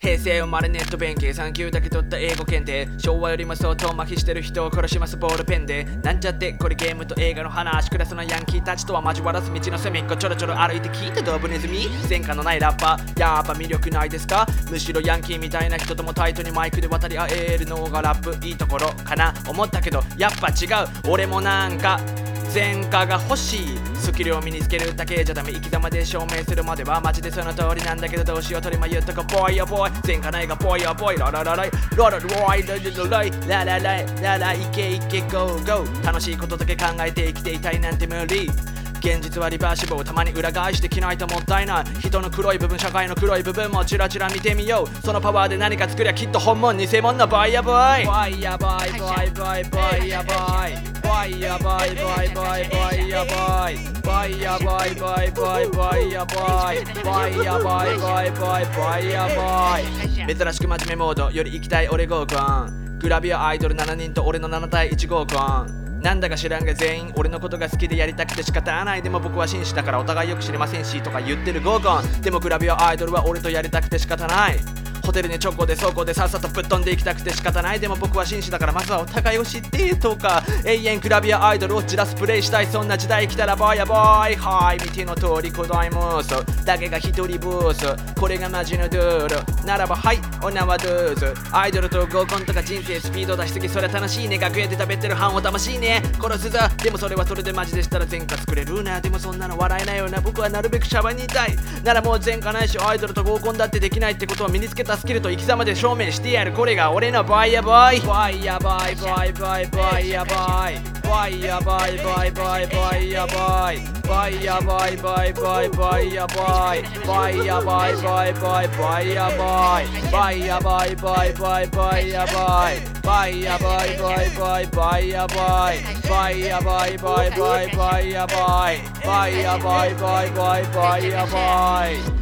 平成生まれネット弁慶3級だけ取った英語検定。昭和よりも相当麻痺してる人を殺しますボールペンで。なんちゃってこれゲームと映画の話クラスのヤンキーたちとは交わらず道の隅っこちょろちょろ歩いて聞いたドブネズミ前科のないラッパー。やっぱ魅力ないですか？むしろヤンキーみたいな人ともタイトにマイクで渡り合えるのがラップ。いいところかな？思ったけどやっぱ違う。俺もなんか前科が欲しい。スキルを身につけるだけじゃダメ。生き様で証明するまでは。マジでその通りなんだけどどうしよう。取り迷ったかボーイやボーイ前科ないがボーイやボーイラララライラララライララライララライラライけいけゴーゴー楽しいことだけ考えて生きていたいなんて無理。現実はリバーシブルたまに裏返してきないともったいない。人の黒い部分社会の黒い部分もチラチラ見てみよう。そのパワーで何か作りゃきっと本物偽物のボーイやボーイ。ボーイやボーイ。ボーイボーイ。ボーイやボーイ。ボーイやボーイ。ボーイボーイ。ボーイやボーイ。ボーイやボーイ。ボーイボーイ。ボーイやボーイ。ボーイやボーイ。ボーイボーイボーイ。やボーイ珍しく真面目モードより行きたい俺合コングラビアアイドル7人と俺の7対1合コンなんだか知らんが全員俺のことが好きでやりたくて仕方ない。でも僕は紳士だからお互いよく知りませんしとか言ってる合コン。でもグラビアアイドルは俺とやりたくて仕方ない。ホテルにチョコで倉庫でさっさとぶっ飛んでいきたくて仕方ない。でも僕は紳士だからまずはお互いを知ってとか。永遠グラビアアイドルをじらすプレイしたいそんな時代来たらボーイやボーイ。はい見ての通り。古代妄想だけが一人ブースこれがマジのドゥール。ならばはい女はドゥーズアイドルと合コンとか人生スピード出しすぎそれ楽しいね。楽屋で食べてる飯を楽しいね殺すぞでもそれはそれでマジでしたら前科作れるな。でもそんなの笑えないよな。僕はなるべくシャバにいたい。ならもう前科ないしアイドルと合コンだってできないってことを身につけた。スキルと生き様で証明してやるこれが俺のボーイやボーイボーイやボーイボーイボーイボーイやボーイボーイやボーイボーイボーイボーイやボーイボーイやボーイボーイボーイボーイやボーイボーイやボーイボーイボーイボーイやボーイボーイやボーイボーイボーイボーイやボーイボーイやボーイボーイボーイボーイやボーイボーイやボーイボーイボーイボーイやボーイボーイやボーイボーイボーイボーイやボーイ